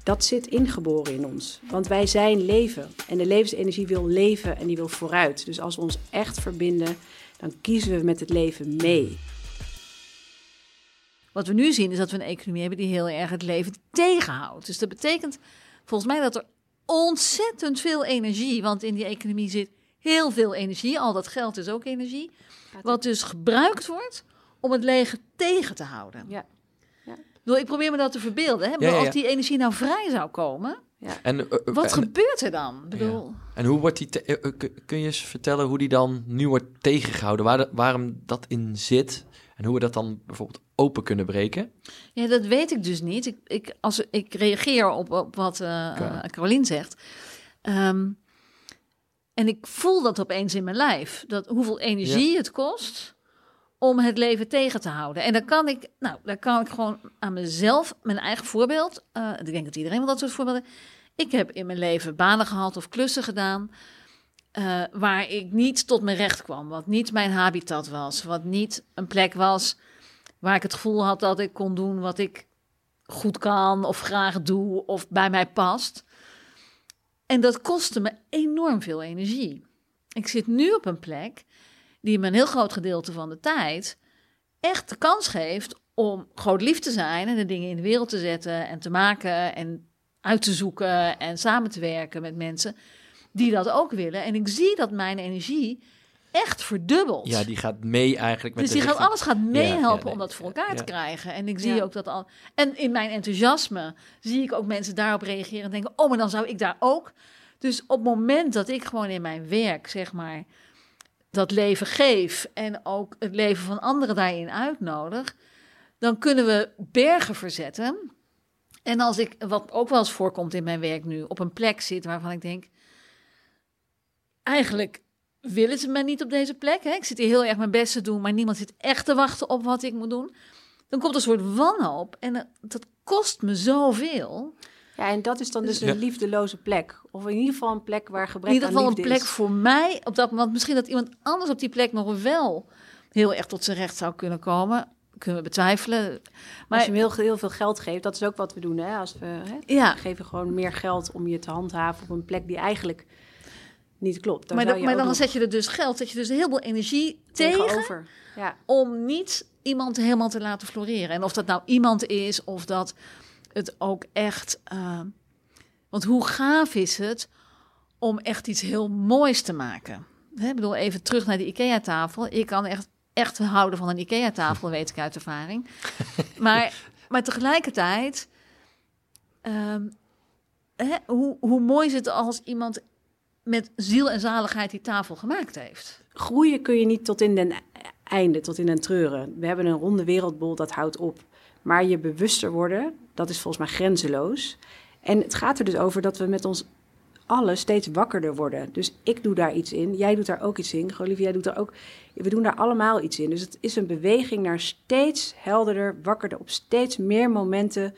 Dat zit ingeboren in ons. Want wij zijn leven. En de levensenergie wil leven en die wil vooruit. Dus als we ons echt verbinden, dan kiezen we met het leven mee. Wat we nu zien is dat we een economie hebben die heel erg het leven tegenhoudt. Dus dat betekent volgens mij dat er ontzettend veel energie, want in die economie zit heel veel energie, al dat geld is ook energie, wat dus gebruikt wordt om het leger tegen te houden. Ja. Ik, bedoel, ik probeer me dat te verbeelden. Hè? Ja, ja, ja. Als die energie nou vrij zou komen, En, eh, eh, wat en, gebeurt er dan? Ik bedoel, en hoe wordt die... te- eh, kun- kun je eens vertellen hoe die dan nu wordt tegengehouden? Waar de- waarom dat in zit? En hoe we dat dan bijvoorbeeld open kunnen breken? Ja, dat weet ik dus niet. Ik, ik, als, ik reageer op, op wat Ja. eh, Carolien zegt. Ehm, en ik voel dat opeens in mijn lijf. Dat hoeveel energie het kost om het leven tegen te houden. En dan kan ik, nou, dan kan ik gewoon aan mezelf, mijn eigen voorbeeld. eh, ik denk dat iedereen wel dat soort voorbeelden. Ik heb in mijn leven banen gehad of klussen gedaan. Eh, waar ik niet tot mijn recht kwam. Wat niet mijn habitat was. Wat niet een plek was waar ik het gevoel had dat ik kon doen wat ik goed kan of graag doe of bij mij past. En dat kostte me enorm veel energie. Ik zit nu op een plek die me een heel groot gedeelte van de tijd echt de kans geeft om groot lief te zijn en de dingen in de wereld te zetten en te maken en uit te zoeken en samen te werken met mensen die dat ook willen. En ik zie dat mijn energie echt verdubbelt. Ja, die gaat mee eigenlijk met dus de die gaat, alles gaat Ja, meehelpen ja, nee, om dat voor elkaar ja. te krijgen. En ik zie Ja. ook dat al. En in mijn enthousiasme zie ik ook mensen daarop reageren en denken: oh, maar dan zou ik daar ook. Dus op het moment dat ik gewoon in mijn werk, zeg maar, dat leven geef en ook het leven van anderen daarin uitnodig, dan kunnen we bergen verzetten. En als ik, wat ook wel eens voorkomt in mijn werk nu, op een plek zit waarvan ik denk, eigenlijk willen ze mij niet op deze plek. Hè? Ik zit hier heel erg mijn best te doen, maar niemand zit echt te wachten op wat ik moet doen. Dan komt een soort wanhoop en dat, dat kost me zoveel. Ja, en dat is dan dus Ja. een liefdeloze plek. Of in ieder geval een plek waar gebrek in ieder geval aan een liefde plek is. voor mij op dat moment. Misschien dat iemand anders op die plek nog wel heel erg tot zijn recht zou kunnen komen. Kunnen we betwijfelen. Als Maar je hem heel, heel veel geld geeft, dat is ook wat we doen. Hè? Als we, hè? ja, We geven gewoon meer geld om je te handhaven op een plek die eigenlijk niet klopt. Dan maar, dan, maar dan nog zet je er dus geld, zet je dus heel veel energie tegen tegenover. Ja. om niet iemand helemaal te laten floreren. En of dat nou iemand is, of dat het ook echt. eh, want hoe gaaf is het om echt iets heel moois te maken? Hè, ik bedoel, even terug naar de IKEA-tafel. Ik kan echt, echt houden van een IKEA-tafel, weet ik uit ervaring. Maar, maar tegelijkertijd, ehm, hè, hoe, hoe mooi is het als iemand met ziel en zaligheid die tafel gemaakt heeft? Groeien kun je niet tot in den einde, tot in den treuren. We hebben een ronde wereldbol, dat houdt op. Maar je bewuster worden, dat is volgens mij grenzeloos. En het gaat er dus over dat we met ons allen steeds wakkerder worden. Dus ik doe daar iets in, jij doet daar ook iets in, Olivia doet daar ook... We doen daar allemaal iets in. Dus het is een beweging naar steeds helderder, wakkerder, op steeds meer momenten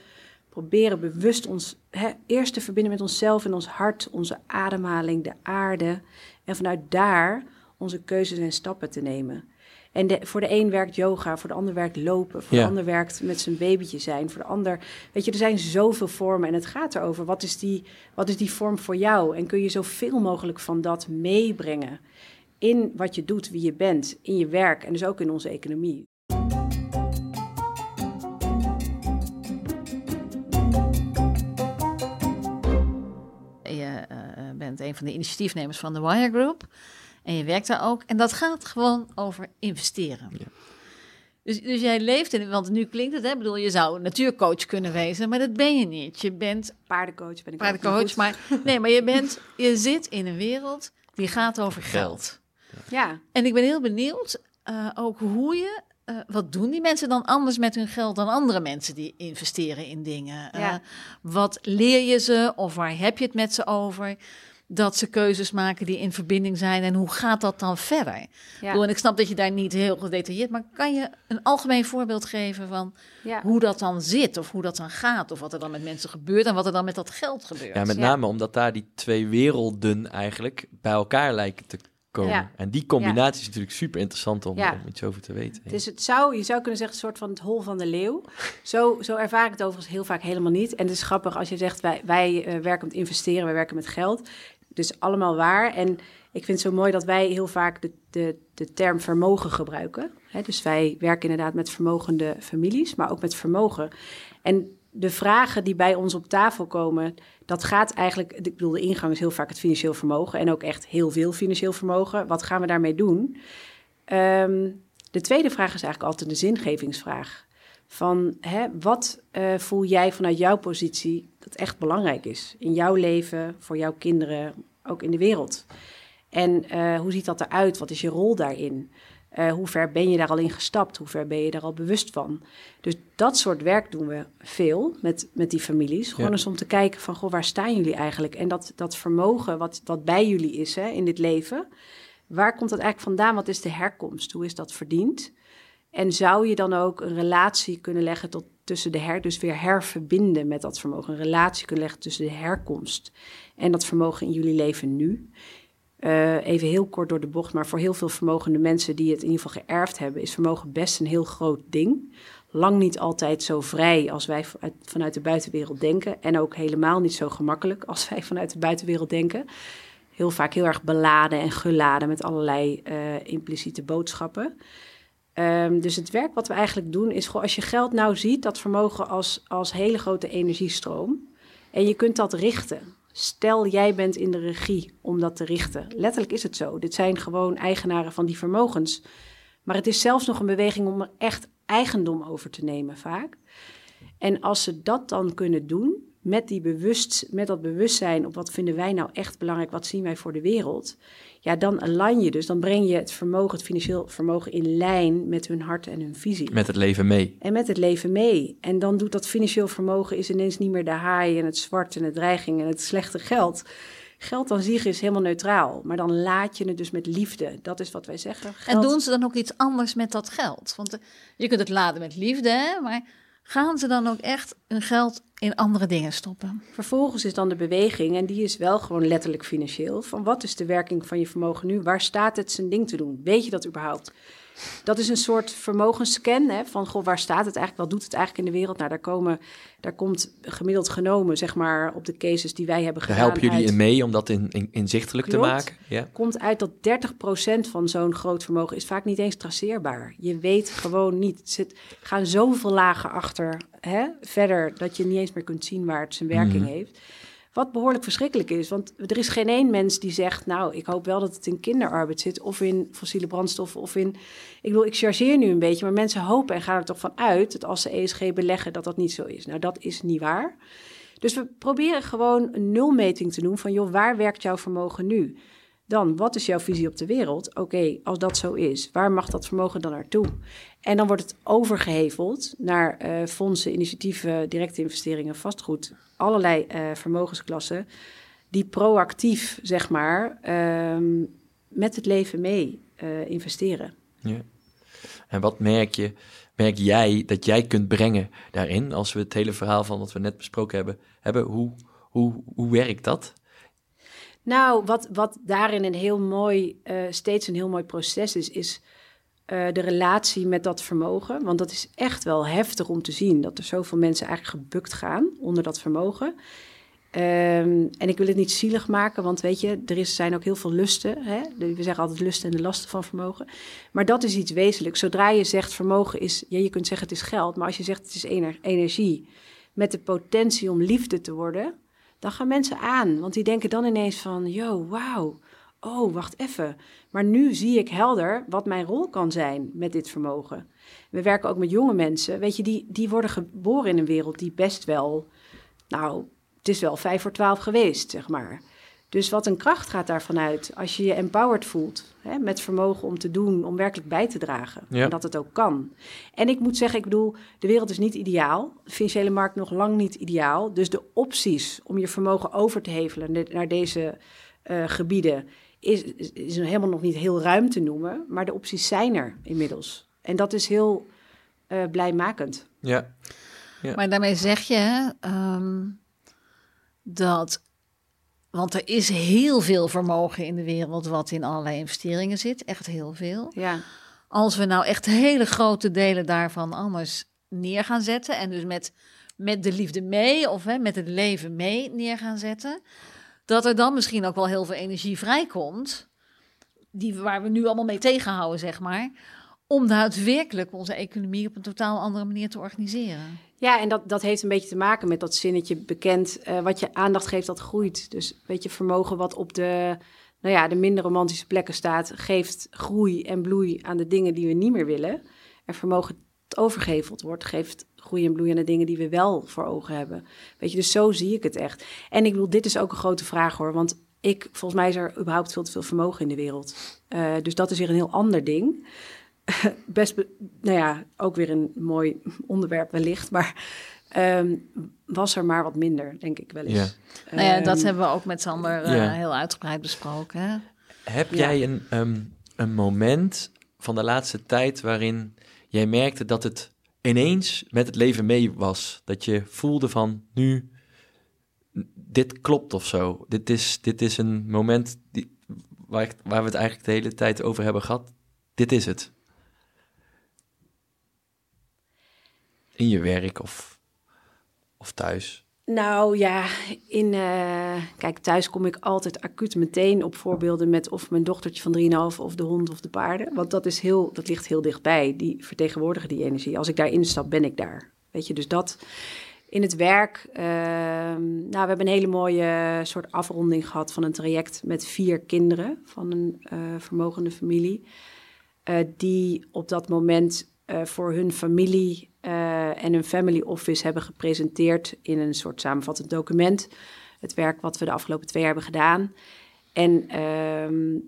proberen bewust ons hè, eerst te verbinden met onszelf en ons hart, onze ademhaling, de aarde. En vanuit daar onze keuzes en stappen te nemen. En de, voor de een werkt yoga, voor de ander werkt lopen, voor Ja. de ander werkt met zijn babytje zijn, voor de ander... Weet je, er zijn zoveel vormen en het gaat erover, wat is die, wat is die vorm voor jou? En kun je zoveel mogelijk van dat meebrengen in wat je doet, wie je bent, in je werk en dus ook in onze economie. Bent een van de initiatiefnemers van de Wire Group. En je werkt daar ook. En dat gaat gewoon over investeren. Ja. Dus, dus jij leeft in, want nu klinkt het, hè, ik bedoel, je zou natuurcoach kunnen wezen, maar dat ben je niet. Je bent Paardencoach ben ik paardencoach, maar nee, maar je bent, je zit in een wereld die gaat over geld. Ja, En ik ben heel benieuwd eh, ook hoe je, eh, wat doen die mensen dan anders met hun geld dan andere mensen die investeren in dingen? Eh, Ja. wat leer je ze of waar heb je het met ze over? Dat ze keuzes maken die in verbinding zijn en hoe gaat dat dan verder? Ik ja, bedoel, en ik snap dat je daar niet heel gedetailleerd, maar kan je een algemeen voorbeeld geven van ja. hoe dat dan zit of hoe dat dan gaat of wat er dan met mensen gebeurt en wat er dan met dat geld gebeurt? Ja, met Ja. name omdat daar die twee werelden eigenlijk bij elkaar lijken te komen. Ja. En die combinatie is natuurlijk super interessant om, Ja. om iets over te weten. Het is, het zou, je zou kunnen zeggen, een soort van het hol van de leeuw. Zo, zo ervaar ik het overigens heel vaak helemaal niet. En het is grappig als je zegt, wij, wij eh, werken met investeren, wij werken met geld. Dus allemaal waar. En ik vind het zo mooi dat wij heel vaak de, de, de term vermogen gebruiken. Hè, dus wij werken inderdaad met vermogende families, maar ook met vermogen. En de vragen die bij ons op tafel komen, dat gaat eigenlijk... Ik bedoel, de ingang is heel vaak het financieel vermogen... en ook echt heel veel financieel vermogen. Wat gaan we daarmee doen? Ehm, de tweede vraag is eigenlijk altijd de zingevingsvraag. Van hè, wat eh, voel jij vanuit jouw positie dat echt belangrijk is in jouw leven, voor jouw kinderen, ook in de wereld? En eh, hoe ziet dat eruit? Wat is je rol daarin? Eh, hoe ver ben je daar al in gestapt? Hoe ver ben je daar al bewust van? Dus dat soort werk doen we veel met, met die families. Gewoon Ja. eens om te kijken van, goh, waar staan jullie eigenlijk? En dat, dat vermogen wat, wat bij jullie is hè, in dit leven, waar komt dat eigenlijk vandaan? Wat is de herkomst? Hoe is dat verdiend? En zou je dan ook een relatie kunnen leggen tot, tussen de her, dus weer herverbinden met dat vermogen? Een relatie kunnen leggen tussen de herkomst en dat vermogen in jullie leven nu? Eh, even heel kort door de bocht, maar voor heel veel vermogende mensen die het in ieder geval geërfd hebben, is vermogen best een heel groot ding. Lang niet altijd zo vrij als wij vanuit, de buitenwereld denken. En ook helemaal niet zo gemakkelijk als wij vanuit de buitenwereld denken. Heel vaak heel erg beladen en geladen met allerlei eh, impliciete boodschappen. Ehm, dus het werk wat we eigenlijk doen is gewoon als je geld nou ziet, dat vermogen als, als hele grote energiestroom. En je kunt dat richten. Stel, jij bent in de regie om dat te richten. Letterlijk is het zo. Dit zijn gewoon eigenaren van die vermogens. Maar het is zelfs nog een beweging om er echt eigendom over te nemen, vaak. En als ze dat dan kunnen doen, met, die bewust, met dat bewustzijn op wat vinden wij nou echt belangrijk, wat zien wij voor de wereld, ja, dan align je dus, dan breng je het vermogen, het financieel vermogen in lijn met hun hart en hun visie. Met het leven mee. En met het leven mee. En dan doet dat financieel vermogen is ineens niet meer de haai en het zwart en de dreiging en het slechte geld. Geld aan zich is helemaal neutraal, maar dan laat je het dus met liefde. Dat is wat wij zeggen. En doen ze dan ook iets anders met dat geld? Want eh, je kunt het laden met liefde, hè? maar gaan ze dan ook echt hun geld in andere dingen stoppen? Vervolgens is dan de beweging, en die is wel gewoon letterlijk financieel, van wat is de werking van je vermogen nu? Waar staat het zijn ding te doen? Weet je dat überhaupt? Dat is een soort vermogensscan hè, van goh, waar staat het eigenlijk, wat doet het eigenlijk in de wereld? Nou, daar, komen, daar komt gemiddeld genomen, zeg maar, op de cases die wij hebben Daar gedaan. helpen jullie uit- in mee om dat in, in, inzichtelijk te maken. Ja. komt uit dat 30% van zo'n groot vermogen is vaak niet eens traceerbaar. Je weet gewoon niet. Er zit, gaan zoveel lagen achter hè, verder dat je niet eens meer kunt zien waar het zijn werking Mhm. heeft. Wat behoorlijk verschrikkelijk is, want er is geen één mens die zegt: Nou, ik hoop wel dat het in kinderarbeid zit, of in fossiele brandstoffen, of in. Ik bedoel, ik chargeer nu een beetje, maar mensen hopen en gaan er toch van uit dat als ze ESG beleggen, dat dat niet zo is. Nou, dat is niet waar. Dus we proberen gewoon een nulmeting te doen van, joh, waar werkt jouw vermogen nu? Dan, wat is jouw visie op de wereld? Oké, als dat zo is, waar mag dat vermogen dan naartoe? En dan wordt het overgeheveld naar eh, fondsen, initiatieven, directe investeringen, vastgoed, allerlei eh, vermogensklassen, die proactief, zeg maar, ehm, met het leven mee eh, investeren. Ja. En wat merk je, merk jij dat jij kunt brengen daarin, als we het hele verhaal van wat we net besproken hebben, hebben hoe, hoe, hoe werkt dat? Nou, wat, wat daarin een heel mooi, steeds een heel mooi proces is, is eh, de relatie met dat vermogen. Want dat is echt wel heftig om te zien dat er zoveel mensen eigenlijk gebukt gaan onder dat vermogen. Ehm, en ik wil het niet zielig maken, want weet je, er is, zijn ook heel veel lusten. Hè? We zeggen altijd lusten en de lasten van vermogen. Maar dat is iets wezenlijks. Zodra je zegt vermogen is, ja, je kunt zeggen het is geld, maar als je zegt het is ener- energie met de potentie om liefde te worden, dan gaan mensen aan. Want die denken dan ineens van, yo, wauw, oh, wacht even. Maar nu zie ik helder wat mijn rol kan zijn met dit vermogen. We werken ook met jonge mensen, weet je, die, die worden geboren in een wereld die best wel, nou, het is wel vijf voor twaalf geweest, zeg maar. Dus wat een kracht gaat daarvan uit als je je empowered voelt, hè, met vermogen om te doen, om werkelijk bij te dragen. Ja. En dat het ook kan. En ik moet zeggen, ik bedoel, de wereld is niet ideaal. De financiële markt nog lang niet ideaal. Dus de opties om je vermogen over te hevelen naar- naar deze eh, gebieden is, is, is helemaal nog niet heel ruim te noemen. Maar de opties zijn er inmiddels. En dat is heel eh, blijmakend. Ja, Ja. Maar daarmee zeg je hè, ehm, dat. Want er is heel veel vermogen in de wereld wat in allerlei investeringen zit. Echt heel veel. Ja, Als we nou echt hele grote delen daarvan anders neer gaan zetten. En dus met, met de liefde mee of hè, met het leven mee neer gaan zetten. Dat er dan misschien ook wel heel veel energie vrijkomt. Die, waar we nu allemaal mee tegenhouden, zeg maar. Om daadwerkelijk onze economie op een totaal andere manier te organiseren. ja en dat, dat heeft een beetje te maken met dat zinnetje bekend. eh, wat je aandacht geeft, dat groeit. Dus weet je, vermogen wat op de, nou ja, de minder romantische plekken staat... geeft groei en bloei aan de dingen die we niet meer willen. En vermogen dat overgeheveld wordt, geeft groei en bloei aan de dingen die we wel voor ogen hebben. Weet je, dus zo zie ik het echt. En ik bedoel, dit is ook een grote vraag hoor. Want ik, volgens mij is er überhaupt veel te veel vermogen in de wereld. Eh, dus dat is weer een heel ander ding. Best, be- nou ja, ook weer een mooi onderwerp wellicht. Maar ehm, was er maar wat minder, denk ik wel eens. Ja. Nou ja, dat Ehm, hebben we ook met Sander eh, Ja. heel uitgebreid besproken. Hè? Heb Ja. jij een, ehm, een moment van de laatste tijd waarin jij merkte dat het ineens met het leven mee was? Dat je voelde van nu, dit klopt of zo. Dit is, dit is een moment die, waar, waar we het eigenlijk de hele tijd over hebben gehad. Dit is het. In je werk of, of thuis. Nou ja, in, eh, kijk, thuis kom ik altijd acuut meteen op voorbeelden met of mijn dochtertje van 3,5 of de hond of de paarden. Want dat, is heel, dat ligt heel dichtbij. Die vertegenwoordigen die energie. Als ik daarin stap, ben ik daar. Weet je, dus dat In het werk, ehm, nou, we hebben een hele mooie soort afronding gehad van een traject met vier kinderen van een uh, vermogende familie. Die op dat moment uh, voor hun familie en hun family office hebben gepresenteerd in een soort samenvattend document. Het werk wat we de afgelopen twee jaar hebben gedaan. En, ehm,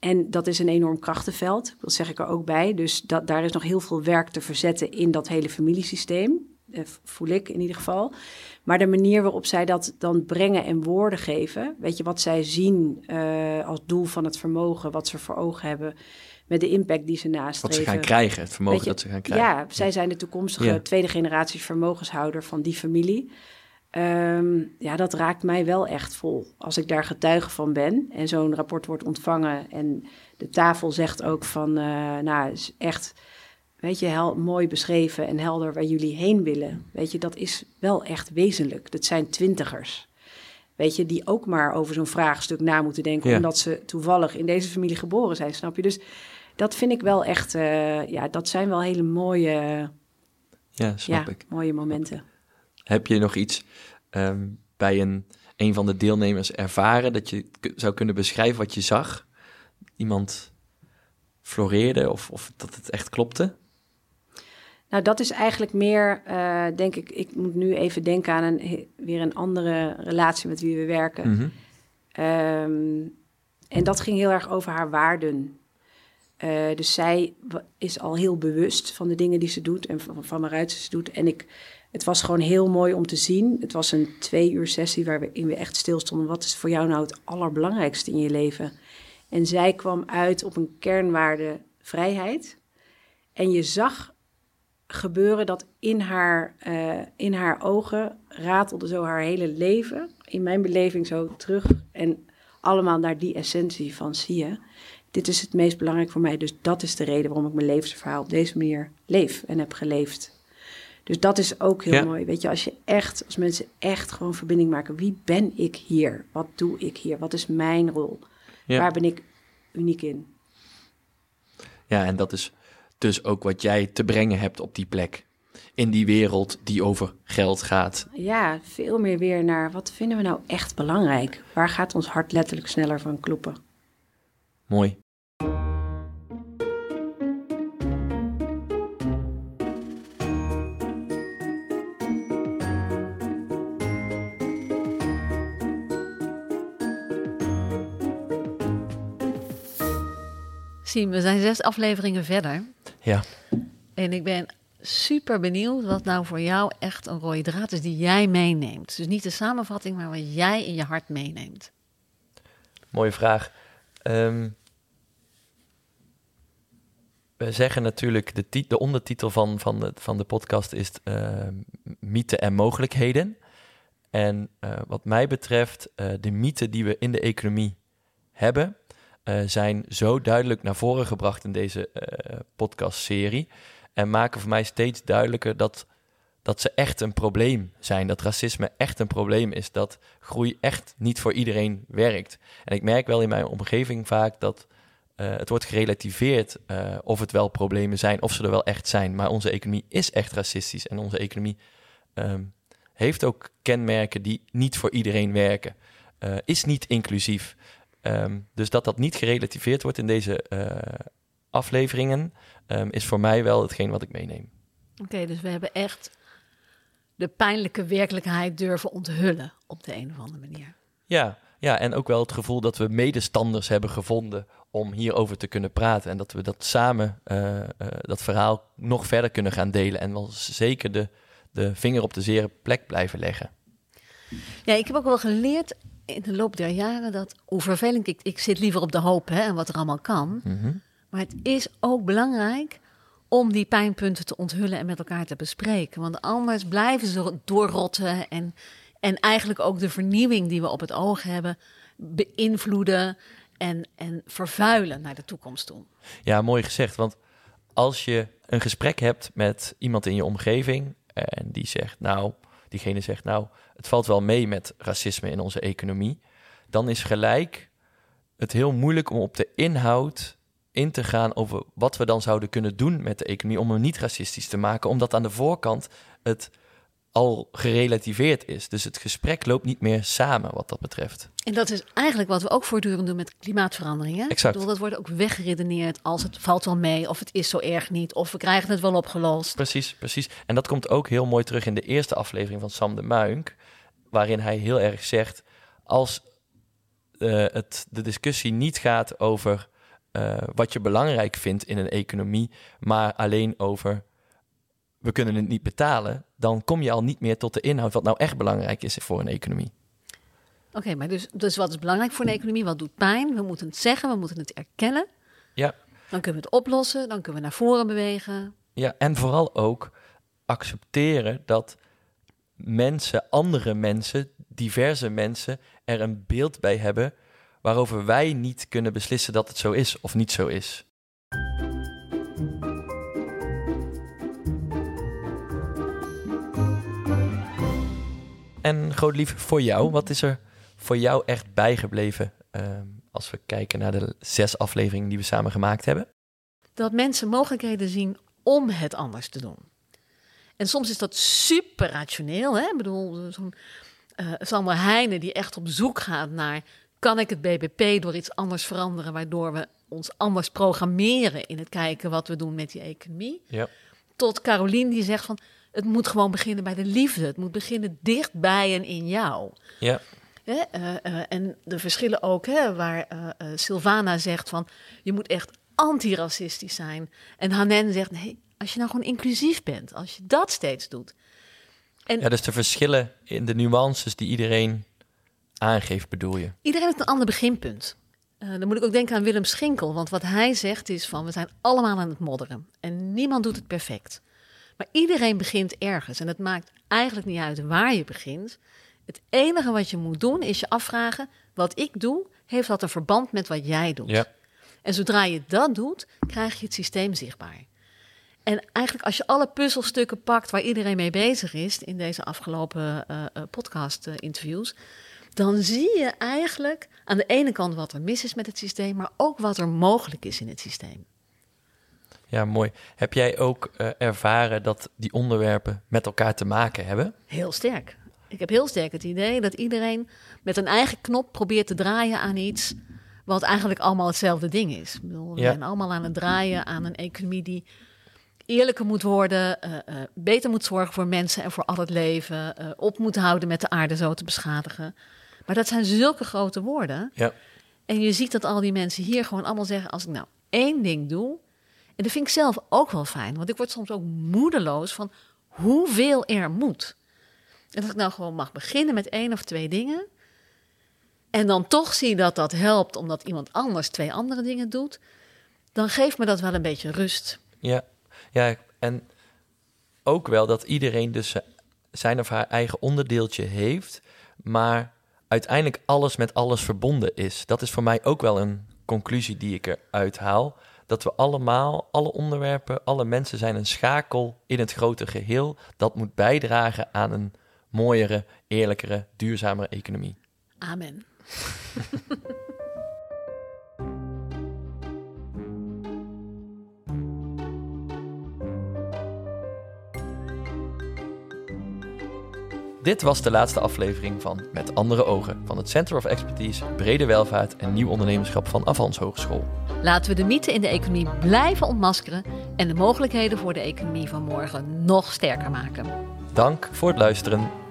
en dat is een enorm krachtenveld, dat zeg ik er ook bij. Dus dat, daar is nog heel veel werk te verzetten in dat hele familiesysteem. Eh, voel ik in ieder geval. Maar de manier waarop zij dat dan brengen en woorden geven, weet je, wat zij zien als doel van het vermogen, wat ze voor ogen hebben, met de impact die ze nastreven. Wat ze gaan krijgen, het vermogen je, dat ze gaan krijgen. Ja, zij zijn de toekomstige ja. tweede generatie vermogenshouder van die familie. Um, ja, dat raakt mij wel echt vol. Als ik daar getuige van ben en zo'n rapport wordt ontvangen en de tafel zegt ook van, uh, nou, is echt weet je, hel, mooi beschreven en helder waar jullie heen willen. Weet je, dat is wel echt wezenlijk. Dat zijn twintigers. Weet je, die ook maar over zo'n vraagstuk na moeten denken, ja. omdat ze toevallig in deze familie geboren zijn, snap je? Dus dat vind ik wel echt, uh, ja, dat zijn wel hele mooie, ja, snap ja, ik. mooie momenten. Heb je nog iets um, bij een, een van de deelnemers ervaren dat je zou kunnen beschrijven wat je zag? Iemand floreerde of, of dat het echt klopte? Nou, dat is eigenlijk meer, uh, denk ik, ik moet nu even denken aan een, weer een andere relatie met wie we werken. Mm -hmm. um, en dat ging heel erg over haar waarden. Uh, dus zij is al heel bewust van de dingen die ze doet en van, waaruit ze doet. En ik, het was gewoon heel mooi om te zien. Het was een twee uur sessie waarin we echt stilstonden. Wat is voor jou nou het allerbelangrijkste in je leven? En zij kwam uit op een kernwaarde vrijheid. En je zag gebeuren dat in haar, uh, in haar ogen ratelde zo haar hele leven. In mijn beleving zo terug. En allemaal naar die essentie van zie je. Dit is het meest belangrijk voor mij. Dus dat is de reden waarom ik mijn levensverhaal op deze manier leef en heb geleefd. Dus dat is ook heel Ja. mooi. Weet je, als je echt, als mensen echt gewoon verbinding maken. Wie ben ik hier? Wat doe ik hier? Wat is mijn rol? Ja. Waar ben ik uniek in? Ja, en dat is dus ook wat jij te brengen hebt op die plek. In die wereld die over geld gaat. Ja, veel meer weer naar wat vinden we nou echt belangrijk? Waar gaat ons hart letterlijk sneller van kloppen? Mooi. Siem, we zijn zes afleveringen verder. Ja. En ik ben super benieuwd wat nou voor jou echt een rode draad is die jij meeneemt. Dus niet de samenvatting, maar wat jij in je hart meeneemt. Mooie vraag. Ehm, we zeggen natuurlijk, de, de ondertitel van, van, de, van de podcast is uh, mythe en mogelijkheden. En uh, wat mij betreft, uh, de mythen die we in de economie hebben, uh, zijn zo duidelijk naar voren gebracht in deze uh, podcastserie. En maken voor mij steeds duidelijker dat, dat ze echt een probleem zijn. Dat racisme echt een probleem is. Dat groei echt niet voor iedereen werkt. En ik merk wel in mijn omgeving vaak dat uh, het wordt gerelativeerd of het wel problemen zijn, of ze er wel echt zijn. Maar onze economie is echt racistisch. En onze economie um, heeft ook kenmerken die niet voor iedereen werken. Is niet inclusief. Um, dus dat dat niet gerelativeerd wordt in deze afleveringen, um, is voor mij wel hetgeen wat ik meeneem. Oké, okay, dus we hebben echt de pijnlijke werkelijkheid durven onthullen op de een of andere manier. Ja, ja, en ook wel het gevoel dat we medestanders hebben gevonden om hierover te kunnen praten. En dat we dat samen, uh, uh, dat verhaal nog verder kunnen gaan delen. En wel zeker de, de vinger op de zere plek blijven leggen. Ja, ik heb ook wel geleerd in de loop der jaren dat hoe vervelend ik, ik zit liever op de hoop hè, en wat er allemaal kan. Mm-hmm. Maar het is ook belangrijk om die pijnpunten te onthullen en met elkaar te bespreken. Want anders blijven ze doorrotten en, en eigenlijk ook de vernieuwing die we op het oog hebben beïnvloeden en, en vervuilen naar de toekomst toe. Ja, mooi gezegd. Want als je een gesprek hebt met iemand in je omgeving en die zegt, nou, diegene zegt, nou, het valt wel mee met racisme in onze economie, dan is gelijk het heel moeilijk om op de inhoud in te gaan over wat we dan zouden kunnen doen met de economie om hem niet racistisch te maken, omdat aan de voorkant het al gerelativeerd is. Dus het gesprek loopt niet meer samen wat dat betreft. En dat is eigenlijk wat we ook voortdurend doen met klimaatverandering. Hè? Exact. Ik bedoel, dat wordt ook weggeredeneerd als het valt wel mee, of het is zo erg niet, of we krijgen het wel opgelost. Precies, precies. En dat komt ook heel mooi terug in de eerste aflevering van Sam de Muink, waarin hij heel erg zegt: als eh, het, de discussie niet gaat over eh, wat je belangrijk vindt in een economie, maar alleen over we kunnen het niet betalen, dan kom je al niet meer tot de inhoud wat nou echt belangrijk is voor een economie. Oké, maar dus, dus wat is belangrijk voor een economie? Wat doet pijn? We moeten het zeggen, we moeten het erkennen. Ja. Dan kunnen we het oplossen, dan kunnen we naar voren bewegen. Ja, en vooral ook accepteren dat mensen, andere mensen, diverse mensen, er een beeld bij hebben waarover wij niet kunnen beslissen dat het zo is of niet zo is. En groot lief voor jou, wat is er voor jou echt bijgebleven ehm, als we kijken naar de zes afleveringen die we samen gemaakt hebben? Dat mensen mogelijkheden zien om het anders te doen. En soms is dat super rationeel. Hè? Ik bedoel, zo'n uh, Sander Heijnen die echt op zoek gaat naar... kan ik het BBP door iets anders veranderen... waardoor we ons anders programmeren in het kijken wat we doen met die economie. Ja. Tot Carolien die zegt van... het moet gewoon beginnen bij de liefde. Het moet beginnen dichtbij en in jou. Ja. Hè? Uh, uh, en de verschillen ook, hè, waar uh, Sylvana zegt van... je moet echt antiracistisch zijn. En Hanen zegt, nee, als je nou gewoon inclusief bent, als je dat steeds doet. En ja, dus de verschillen in de nuances die iedereen aangeeft, bedoel je? Iedereen heeft een ander beginpunt. Uh, dan moet ik ook denken aan Willem Schinkel, want wat hij zegt is van we zijn allemaal aan het modderen en niemand doet het perfect. Maar iedereen begint ergens en het maakt eigenlijk niet uit waar je begint. Het enige wat je moet doen is je afvragen: wat ik doe, heeft dat een verband met wat jij doet? Ja. En zodra je dat doet, krijg je het systeem zichtbaar. En eigenlijk als je alle puzzelstukken pakt waar iedereen mee bezig is in deze afgelopen uh, uh, podcast-interviews, dan zie je eigenlijk aan de ene kant wat er mis is met het systeem, maar ook wat er mogelijk is in het systeem. Ja, mooi. Heb jij ook uh, ervaren dat die onderwerpen met elkaar te maken hebben? Heel sterk. Ik heb heel sterk het idee dat iedereen met een eigen knop probeert te draaien aan iets wat eigenlijk allemaal hetzelfde ding is. Ik bedoel, we Ja. zijn allemaal aan het draaien aan een economie die eerlijker moet worden, eh, eh, beter moet zorgen voor mensen en voor al het leven, eh, op moet houden met de aarde zo te beschadigen. Maar dat zijn zulke grote woorden. Ja. En je ziet dat al die mensen hier gewoon allemaal zeggen: als ik nou één ding doe. En dat vind ik zelf ook wel fijn, want ik word soms ook moedeloos van hoeveel er moet. En als ik nou gewoon mag beginnen met één of twee dingen. En dan toch zie dat dat helpt omdat iemand anders twee andere dingen doet. Dan geeft me dat wel een beetje rust. Ja, ja, en ook wel dat iedereen dus zijn of haar eigen onderdeeltje heeft, maar uiteindelijk alles met alles verbonden is. Dat is voor mij ook wel een conclusie die ik eruit haal. Dat we allemaal, alle onderwerpen, alle mensen zijn een schakel in het grote geheel. Dat moet bijdragen aan een mooiere, eerlijkere, duurzamere economie. Amen. Dit was de laatste aflevering van Met Andere Ogen van het Center of Expertise Brede Welvaart en Nieuw Ondernemerschap van Avans Hogeschool. Laten we de mythe in de economie blijven ontmaskeren en de mogelijkheden voor de economie van morgen nog sterker maken. Dank voor het luisteren.